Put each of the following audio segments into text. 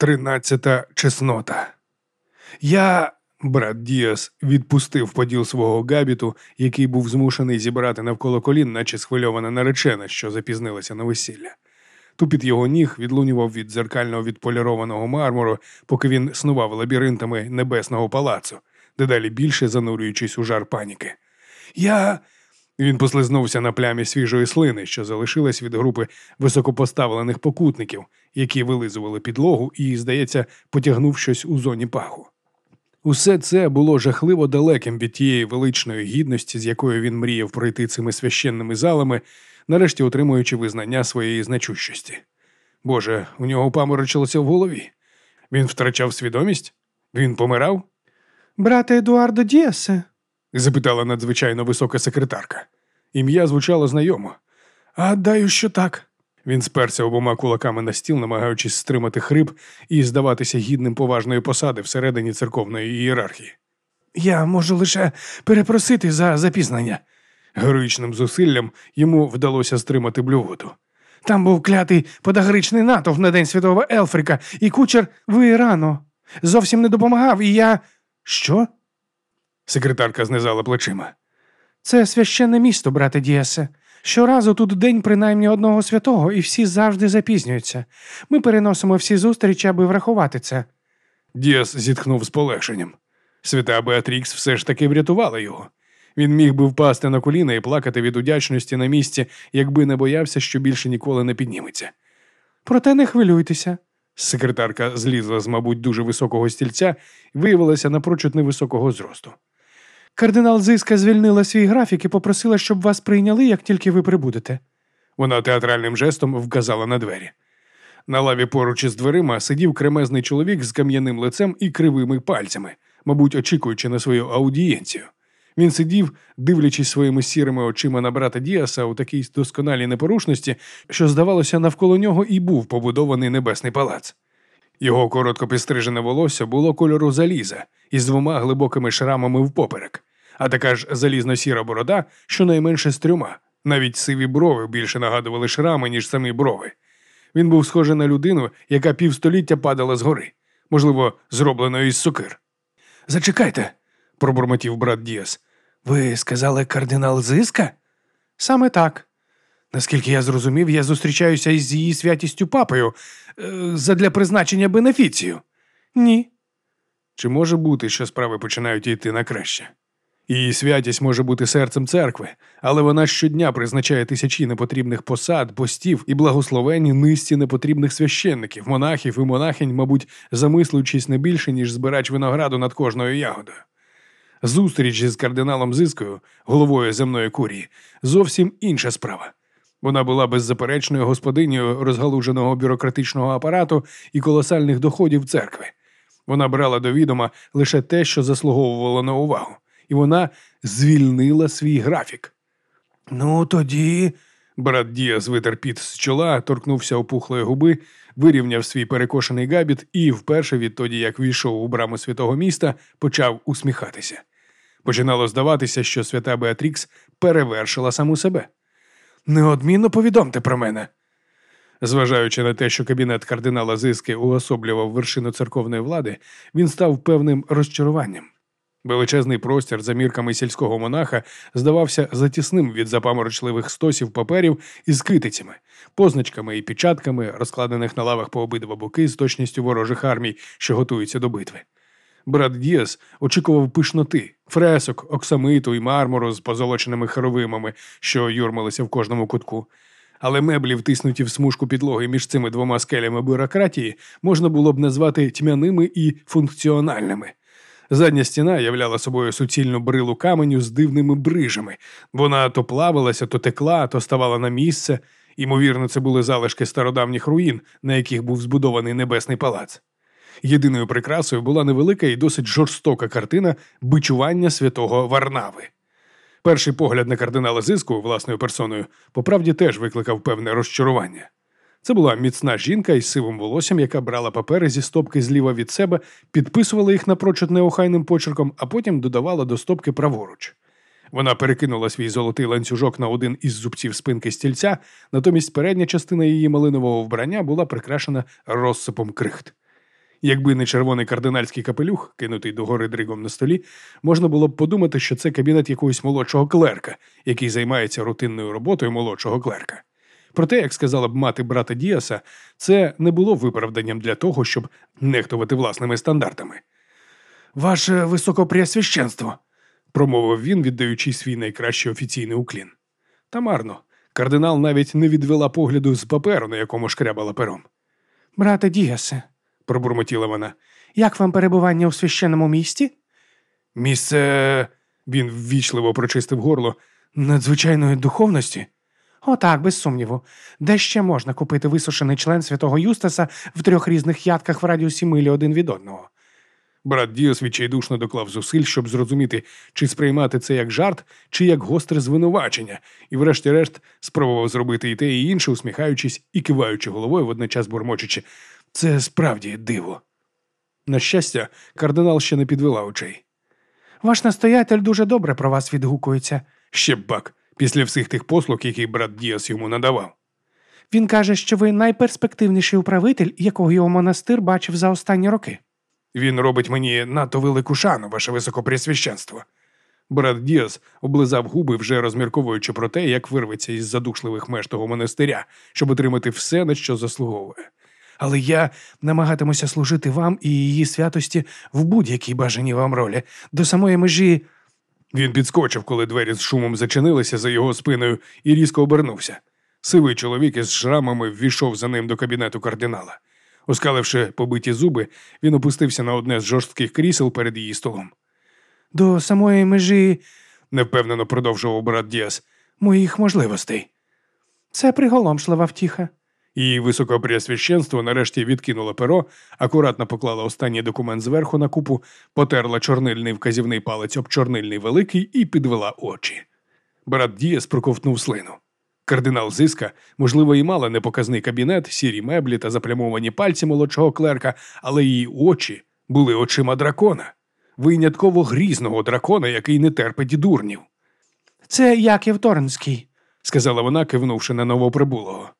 Тринадцята чеснота. Я, брат Діас, відпустив поділ свого габіту, який був змушений зібрати навколо колін, наче схвильована наречена, що запізнилася на весілля. Тупіт його ніг відлунював від дзеркального відполірованого мармуру, поки він снував лабіринтами небесного палацу, дедалі більше занурюючись у жар паніки. Я. Він послизнувся на плямі свіжої слини, що залишилась від групи високопоставлених покутників, які вилизували підлогу і, здається, потягнув щось у зоні паху. Усе це було жахливо далеким від тієї величної гідності, з якою він мріяв пройти цими священними залами, нарешті отримуючи визнання своєї значущості. Боже, у нього паморочилося в голові. Він втрачав свідомість? Він помирав? Брате Едуардо Діасе, запитала надзвичайно висока секретарка. Ім'я звучало знайомо. Гадаю, що так. Він сперся обома кулаками на стіл, намагаючись стримати хрип і здаватися гідним поважної посади всередині церковної ієрархії. Я можу лише перепросити за запізнення. Героїчним зусиллям йому вдалося стримати блювоту. Там був клятий подагричний натовп на День Святого Елфрика, і кучер ви рано. Зовсім не допомагав, і я. Що? Секретарка знизала плечима. Це священне місто, брате Діасе. Щоразу тут день принаймні одного святого, і всі завжди запізнюються. Ми переносимо всі зустрічі, аби врахувати це. Діас зітхнув з полегшенням. Свята Беатрікс все ж таки врятувала його. Він міг би впасти на коліна і плакати від удячності на місці, якби не боявся, що більше ніколи не підніметься. Проте не хвилюйтеся. Секретарка злізла з, мабуть, дуже високого стільця і виявилася напрочуд невисокого зросту. Кардинал Зиска звільнила свій графік і попросила, щоб вас прийняли, як тільки ви прибудете. Вона театральним жестом вказала на двері. На лаві поруч із дверима сидів кремезний чоловік з кам'яним лицем і кривими пальцями, мабуть, очікуючи на свою аудієнцію. Він сидів, дивлячись своїми сірими очима на брата Діаса у такій досконалій непорушності, що, здавалося, навколо нього і був побудований небесний палац. Його коротко підстрижене волосся було кольору заліза із двома глибокими шрамами впоперек, а така ж залізно-сіра борода, щонайменше з трьома. Навіть сиві брови більше нагадували шрами, ніж самі брови. Він був схожий на людину, яка півстоліття падала з гори, можливо, зробленої із сокир. Зачекайте, пробурмотів брат Діас. Ви сказали кардинал Зиска? Саме так. Наскільки я зрозумів, я зустрічаюся із її святістю папою е, задля призначення бенефіцію. Ні. Чи може бути, що справи починають йти на краще? Її святість може бути серцем церкви, але вона щодня призначає тисячі непотрібних посад, постів і благословені низці непотрібних священників, монахів і монахинь, мабуть, замислюючись не більше, ніж збирач винограду над кожною ягодою. Зустріч із кардиналом Зискою, головою земної курії, зовсім інша справа. Вона була беззаперечною господинею розгалуженого бюрократичного апарату і колосальних доходів церкви. Вона брала до відома лише те, що заслуговувало на увагу, і вона звільнила свій графік. Ну, тоді. Брат Діас витер піт з чола, торкнувся опухлої губи, вирівняв свій перекошений габіт і, вперше відтоді, як війшов у браму святого міста, почав усміхатися. Починало здаватися, що свята Беатрікс перевершила саму себе. Неодмінно повідомте про мене. Зважаючи на те, що кабінет кардинала Зиски уособлював вершину церковної влади, він став певним розчаруванням. Величезний простір за мірками сільського монаха здавався затісним від запаморочливих стосів паперів із китицями, позначками і печатками, розкладених на лавах по обидва боки з точністю ворожих армій, що готуються до битви. Брат Діас очікував пишноти, фресок, оксамиту і мармуру з позолоченими хоровимами, що юрмилися в кожному кутку. Але меблі, втиснуті в смужку підлоги між цими двома скелями бюрократії, можна було б назвати тьмяними і функціональними. Задня стіна являла собою суцільну брилу каменю з дивними брижами. Вона то плавалася, то текла, то ставала на місце. Ймовірно, це були залишки стародавніх руїн, на яких був збудований небесний палац. Єдиною прикрасою була невелика і досить жорстока картина бичування святого Варнави. Перший погляд на кардинала зиску власною персоною по правді теж викликав певне розчарування. Це була міцна жінка із сивим волоссям, яка брала папери зі стопки зліва від себе, підписувала їх напрочуд неохайним почерком, а потім додавала до стопки праворуч. Вона перекинула свій золотий ланцюжок на один із зубців спинки стільця, натомість передня частина її малинового вбрання була прикрашена розсипом крихт. Якби не червоний кардинальський капелюх, кинутий догори дригом на столі, можна було б подумати, що це кабінет якогось молодшого клерка, який займається рутинною роботою молодшого клерка. Проте, як сказала б мати брата Діаса, це не було виправданням для того, щоб нехтувати власними стандартами. Ваше високопреосвященство, промовив він, віддаючи свій найкращий офіційний уклін. Та марно. Кардинал навіть не відвела погляду з паперу, на якому шкрябала пером. Брате Діасе, Пробурмотіла вона. як вам перебування у священному місті? Місце. Він ввічливо прочистив горло надзвичайної духовності. О, так, без сумніву. Де ще можна купити висушений член святого Юстаса в трьох різних ядках в радіусі милі один від одного? Брат Діос відчайдушно доклав зусиль, щоб зрозуміти, чи сприймати це як жарт, чи як гостре звинувачення, і, врешті-решт, спробував зробити і те, і інше, усміхаючись і киваючи головою, водночас бурмочучи. Це справді диво. На щастя, кардинал ще не підвела очей. Ваш настоятель дуже добре про вас відгукується. Ще бак, після всіх тих послуг, які брат Діас йому надавав. Він каже, що ви найперспективніший управитель, якого його монастир бачив за останні роки. Він робить мені надто велику шану, ваше високопресвященство. Брат Діас облизав губи, вже розмірковуючи про те, як вирветься із задушливих меж того монастиря, щоб отримати все, на що заслуговує. Але я намагатимуся служити вам і її святості в будь-якій бажаній вам ролі, до самої межі. Він підскочив, коли двері з шумом зачинилися за його спиною, і різко обернувся. Сивий чоловік із шрамами ввійшов за ним до кабінету кардинала. Оскаливши побиті зуби, він опустився на одне з жорстких крісел перед її столом. До самої межі Невпевнено продовжував брат Діас. моїх можливостей. Це приголомшлива втіха. Її високопреосвященство нарешті відкинуло перо, акуратно поклала останній документ зверху на купу, потерла чорнильний вказівний палець об чорнильний великий і підвела очі. Брат Діас проковтнув слину. Кардинал Зиска, можливо, і мала непоказний кабінет, сірі меблі та заплямовані пальці молодшого клерка, але її очі були очима дракона, винятково грізного дракона, який не терпить дурнів, Це Яків Торнський. сказала вона, кивнувши на новоприбулого.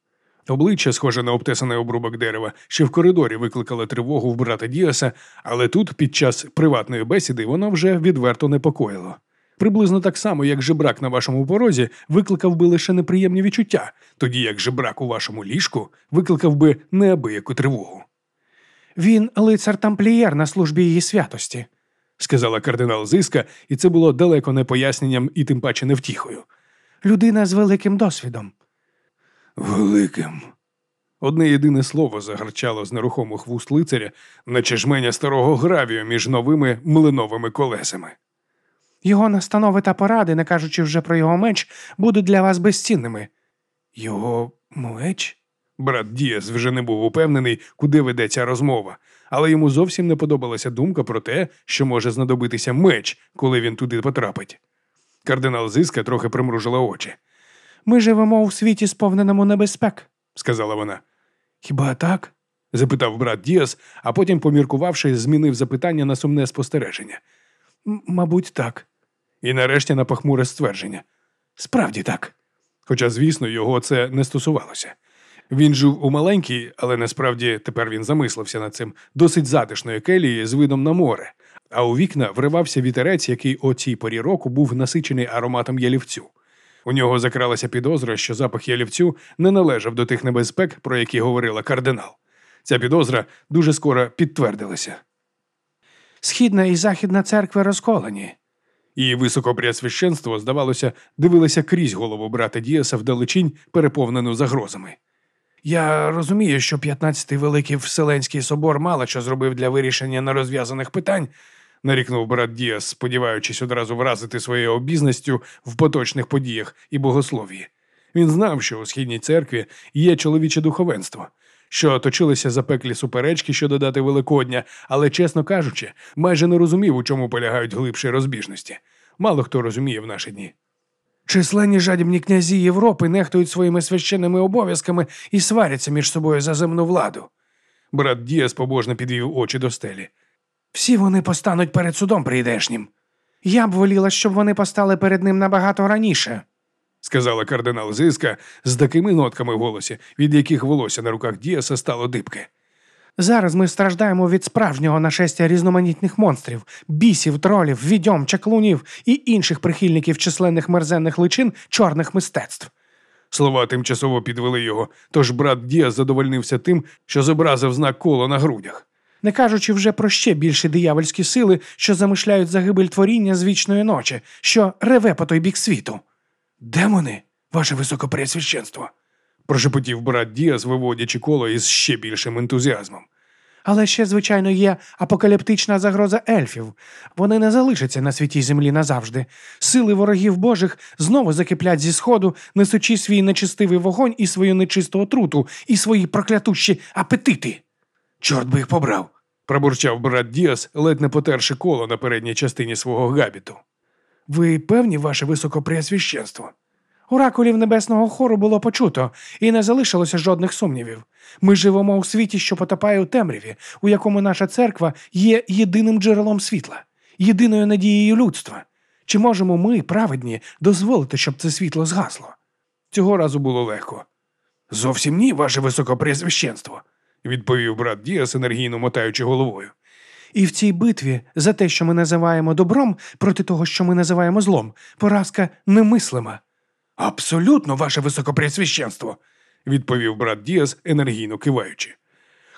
Обличчя, схоже на обтесаний обрубок дерева, ще в коридорі викликало тривогу в брата Діаса, але тут, під час приватної бесіди, воно вже відверто непокоїло. Приблизно так само, як жебрак на вашому порозі викликав би лише неприємні відчуття, тоді як жебрак у вашому ліжку викликав би неабияку тривогу, Він лицар тамплієр на службі її святості. сказала кардинал Зиска, і це було далеко не поясненням і тим паче не втіхою. Людина з великим досвідом. Великим. Одне єдине слово загарчало з нерухомих вуст лицаря, наче жменя старого гравію між новими млиновими колесами. Його настанови та поради, не кажучи вже про його меч, будуть для вас безцінними. Його меч? Брат Діас вже не був упевнений, куди веде ця розмова, але йому зовсім не подобалася думка про те, що може знадобитися меч, коли він туди потрапить. Кардинал Зиска трохи примружила очі, Ми живемо у світі, сповненому небезпек. сказала вона. Хіба так? запитав брат Діас, а потім, поміркувавши, змінив запитання на сумне спостереження. Мабуть, так. І нарешті на похмуре ствердження. Справді так. Хоча, звісно, його це не стосувалося. Він жив у маленькій, але насправді тепер він замислився над цим досить затишної келії з видом на море, а у вікна вривався вітерець, який о цій порі року був насичений ароматом ялівцю. У нього закралася підозра, що запах ялівцю не належав до тих небезпек, про які говорила кардинал. Ця підозра дуже скоро підтвердилася. Східна і західна церкви розколені. Її високопреосвященство, здавалося, дивилося крізь голову брата Діаса вдалечінь, переповнену загрозами. Я розумію, що 15-й Великий Вселенський собор мало що зробив для вирішення нерозв'язаних питань, нарікнув брат Діас, сподіваючись одразу вразити своєю обізністю в поточних подіях і богослов'ї. Він знав, що у східній церкві є чоловіче духовенство, що точилися запеклі суперечки щодо дати Великодня, але, чесно кажучи, майже не розумів, у чому полягають глибші розбіжності. Мало хто розуміє в наші дні. Численні жадібні князі Європи нехтують своїми священними обов'язками і сваряться між собою за земну владу. Брат Діас побожно підвів очі до стелі. Всі вони постануть перед судом прийдешнім. Я б воліла, щоб вони постали перед ним набагато раніше. сказала кардинал Зиска з такими нотками в голосі, від яких волосся на руках Діаса стало дибке. Зараз ми страждаємо від справжнього нашестя різноманітних монстрів, бісів, тролів, відьом, чаклунів і інших прихильників численних мерзенних личин чорних мистецтв. Слова тимчасово підвели його, тож брат Діас задовольнився тим, що зобразив знак кола на грудях. Не кажучи вже про ще більші диявольські сили, що замишляють загибель творіння з вічної ночі, що реве по той бік світу. Демони, ваше високопреосвященство, прошепотів брат Діас, виводячи коло із ще більшим ентузіазмом. Але ще, звичайно, є апокаліптична загроза ельфів. Вони не залишаться на святій землі назавжди. Сили ворогів Божих знову закиплять зі сходу, несучи свій нечистивий вогонь і свою нечисту отруту, і свої проклятущі апетити. Чорт би їх побрав, пробурчав брат Діас, ледь не потерши коло на передній частині свого габіту. Ви певні, ваше високопреосвященство? Оракулів небесного хору було почуто, і не залишилося жодних сумнівів. Ми живемо у світі, що потопає у темряві, у якому наша церква є єдиним джерелом світла, єдиною надією людства. Чи можемо ми, праведні, дозволити, щоб це світло згасло? Цього разу було легко. Зовсім ні, ваше високопреосвященство, відповів брат Діас, енергійно мотаючи головою. І в цій битві за те, що ми називаємо добром, проти того, що ми називаємо злом, поразка немислима. Абсолютно, ваше високопреосвященство, відповів брат Діас, енергійно киваючи.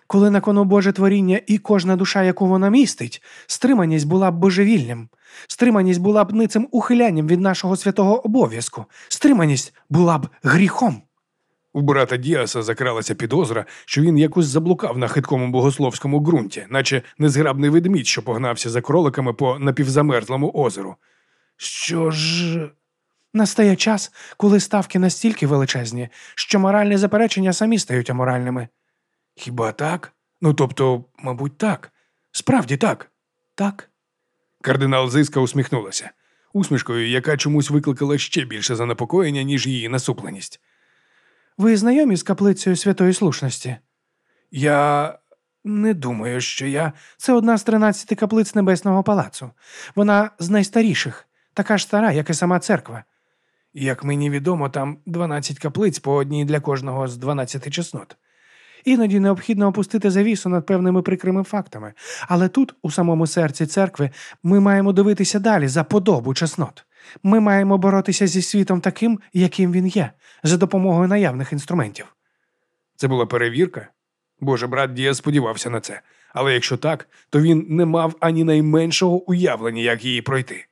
Коли на кону Боже творіння і кожна душа, яку вона містить, стриманість була б божевільним, стриманість була б ницим ухилянням від нашого святого обов'язку, стриманість була б гріхом. У брата Діаса закралася підозра, що він якось заблукав на хиткому богословському ґрунті, наче незграбний ведмідь, що погнався за кроликами по напівзамерзлому озеру. Що ж. Настає час, коли ставки настільки величезні, що моральні заперечення самі стають аморальними. Хіба так? Ну тобто, мабуть, так. Справді так. Так. Кардинал Зиска усміхнулася, усмішкою, яка чомусь викликала ще більше занепокоєння, ніж її насупленість. Ви знайомі з каплицею святої слушності? Я не думаю, що я. Це одна з тринадцяти каплиць Небесного палацу. Вона з найстаріших, така ж стара, як і сама церква. Як мені відомо, там 12 каплиць по одній для кожного з 12 чеснот. Іноді необхідно опустити завісу над певними прикрими фактами, але тут, у самому серці церкви, ми маємо дивитися далі за подобу чеснот. Ми маємо боротися зі світом таким, яким він є, за допомогою наявних інструментів. Це була перевірка? Боже, брат Дія сподівався на це. Але якщо так, то він не мав ані найменшого уявлення, як її пройти.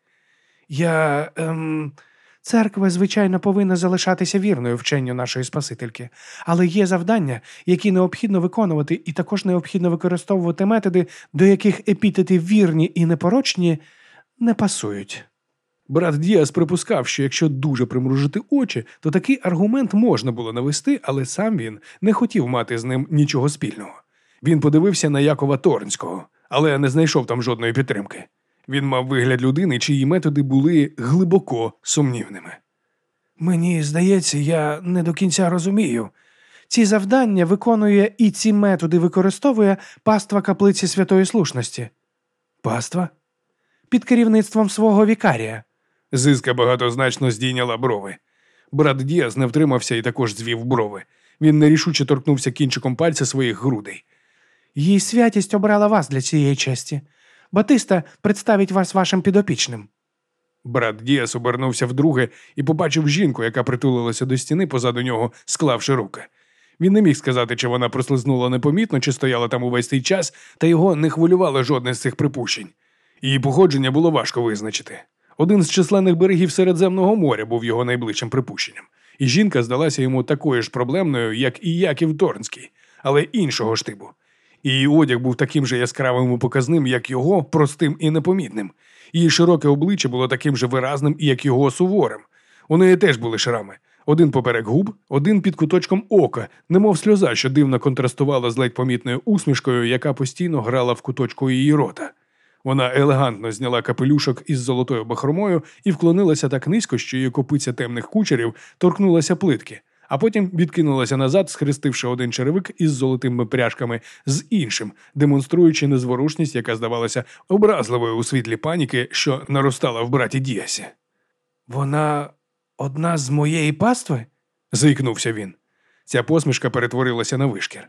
Я. Ем... Церква, звичайно, повинна залишатися вірною вченню нашої Спасительки, але є завдання, які необхідно виконувати, і також необхідно використовувати методи, до яких епітети вірні і непорочні не пасують. Брат Діас припускав, що якщо дуже примружити очі, то такий аргумент можна було навести, але сам він не хотів мати з ним нічого спільного. Він подивився на Якова Торнського, але не знайшов там жодної підтримки. Він мав вигляд людини, чиї методи були глибоко сумнівними. Мені здається, я не до кінця розумію. Ці завдання виконує і ці методи використовує паства каплиці святої слушності. Паства? Під керівництвом свого вікарія. Зиска багатозначно здійняла брови. Брат Діас не втримався і також звів брови. Він нерішуче торкнувся кінчиком пальця своїх грудей. Її святість обрала вас для цієї честі. Батиста представить вас вашим підопічним. Брат Діас обернувся вдруге і побачив жінку, яка притулилася до стіни позаду нього, склавши руки. Він не міг сказати, чи вона прослизнула непомітно, чи стояла там увесь цей час, та його не хвилювало жодне з цих припущень. Її походження було важко визначити. Один з численних берегів Середземного моря був його найближчим припущенням, і жінка здалася йому такою ж проблемною, як і Яків Торнський, але іншого штибу. Її одяг був таким же яскравим і показним, як його, простим і непомітним. Її широке обличчя було таким же виразним, як його суворим. У неї теж були шрами. Один поперек губ, один під куточком ока, немов сльоза, що дивно контрастувала з ледь помітною усмішкою, яка постійно грала в куточку її рота. Вона елегантно зняла капелюшок із золотою бахромою і вклонилася так низько, що її копиця темних кучерів торкнулася плитки, а потім відкинулася назад, схрестивши один черевик із золотими пряжками з іншим, демонструючи незворушність, яка здавалася образливою у світлі паніки, що наростала в браті Діасі. Вона одна з моєї пастви? заікнувся він. Ця посмішка перетворилася на вишкір.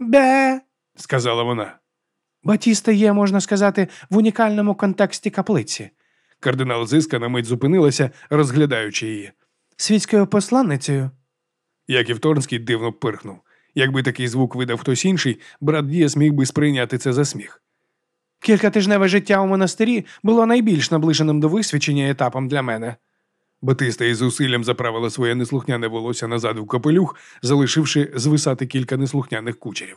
Бе. сказала вона. Батіста є, можна сказати, в унікальному контексті каплиці. Кардинал Зиска на мить зупинилася, розглядаючи її. Світською посланницею. Яків Торнський дивно пирхнув. Якби такий звук видав хтось інший, брат Діас міг би сприйняти це за сміх. Кількатижневе життя у монастирі було найбільш наближеним до висвячення етапом для мене. Батиста із зусиллям заправила своє неслухняне волосся назад у капелюх, залишивши звисати кілька неслухняних кучерів.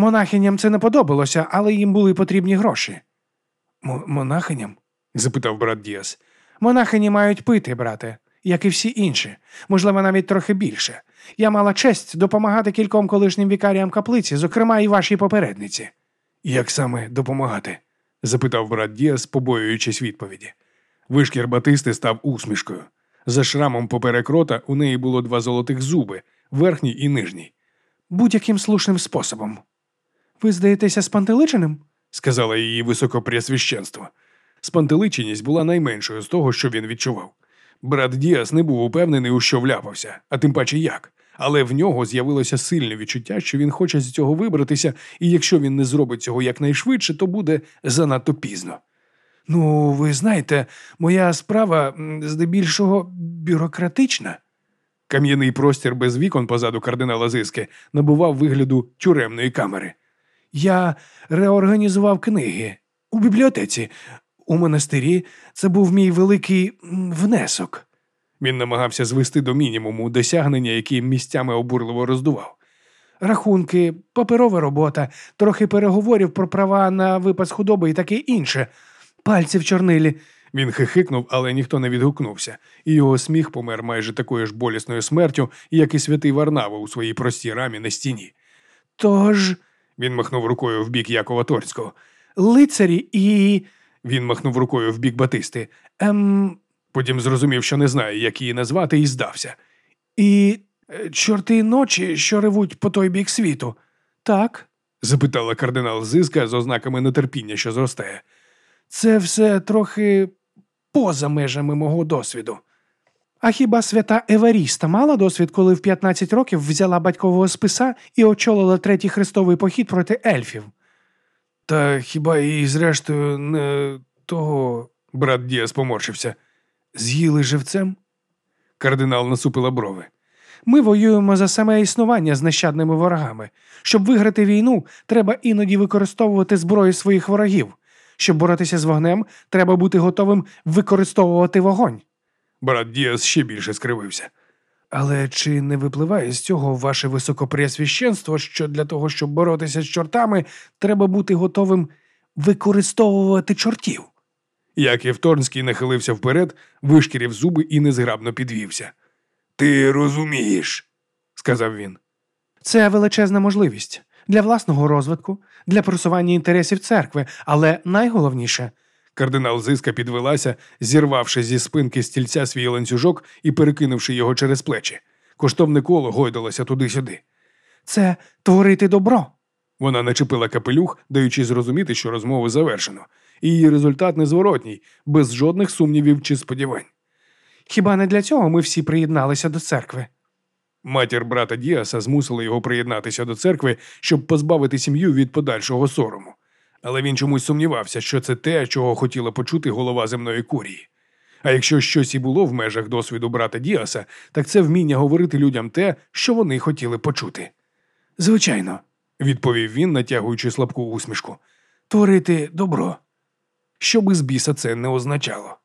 Монахиням це не подобалося, але їм були потрібні гроші. М- монахиням? запитав брат Діас. Монахині мають пити, брате, як і всі інші, можливо, навіть трохи більше. Я мала честь допомагати кільком колишнім вікаріям каплиці, зокрема і вашій попередниці. Як саме допомагати? запитав брат Діас, побоюючись відповіді. Вишкір Батисти став усмішкою. За шрамом поперек рота у неї було два золотих зуби, верхній і нижній. Будь-яким слушним способом. Ви здаєтеся спантеличеним? сказала її високопресвященство. Спантеличеність була найменшою з того, що він відчував. Брат Діас не був упевнений, у що вляпався, а тим паче як. Але в нього з'явилося сильне відчуття, що він хоче з цього вибратися, і якщо він не зробить цього якнайшвидше, то буде занадто пізно. Ну, ви знаєте, моя справа здебільшого бюрократична. Кам'яний простір без вікон позаду кардинала Зиски набував вигляду тюремної камери. Я реорганізував книги у бібліотеці. У монастирі це був мій великий внесок. Він намагався звести до мінімуму досягнення, які місцями обурливо роздував. Рахунки, паперова робота, трохи переговорів про права на випас худоби і таке інше. Пальці в чорнилі. Він хихикнув, але ніхто не відгукнувся, і його сміх помер майже такою ж болісною смертю, як і святий Варнава у своїй простій рамі на стіні. Тож Він махнув рукою в бік Якова Торського. лицарі і. Він махнув рукою в бік Батисти. ем, Потім зрозумів, що не знає, як її назвати, і здався. і е, чорти ночі, що ревуть по той бік світу. Так, Запитала кардинал Зиска з ознаками нетерпіння, що зростає. це все трохи поза межами мого досвіду. А хіба свята Еваріста мала досвід, коли в 15 років взяла батькового списа і очолила третій хрестовий похід проти ельфів? Та хіба її, зрештою, не того. Брат Діас поморщився. З'їли живцем? Кардинал насупила брови. Ми воюємо за саме існування з нещадними ворогами. Щоб виграти війну, треба іноді використовувати зброю своїх ворогів. Щоб боротися з вогнем, треба бути готовим використовувати вогонь. Брат Діас ще більше скривився. Але чи не випливає з цього ваше високопреосвященство, що для того, щоб боротися з чортами, треба бути готовим використовувати чортів? Яків Торнський нахилився вперед, вишкірів зуби і незграбно підвівся. Ти розумієш, сказав він. Це величезна можливість для власного розвитку, для просування інтересів церкви, але найголовніше Кардинал Зиска підвелася, зірвавши зі спинки стільця свій ланцюжок і перекинувши його через плечі. Коштовне коло гойдалося туди-сюди. це творити добро. Вона начепила капелюх, даючи зрозуміти, що розмову завершено, і її результат незворотній, без жодних сумнівів чи сподівань. Хіба не для цього ми всі приєдналися до церкви? Матір брата Діаса змусила його приєднатися до церкви, щоб позбавити сім'ю від подальшого сорому. Але він чомусь сумнівався, що це те, чого хотіла почути голова земної курії. А якщо щось і було в межах досвіду брата Діаса, так це вміння говорити людям те, що вони хотіли почути. Звичайно, Відповів він, натягуючи слабку усмішку. творити добро. Що би з біса це не означало.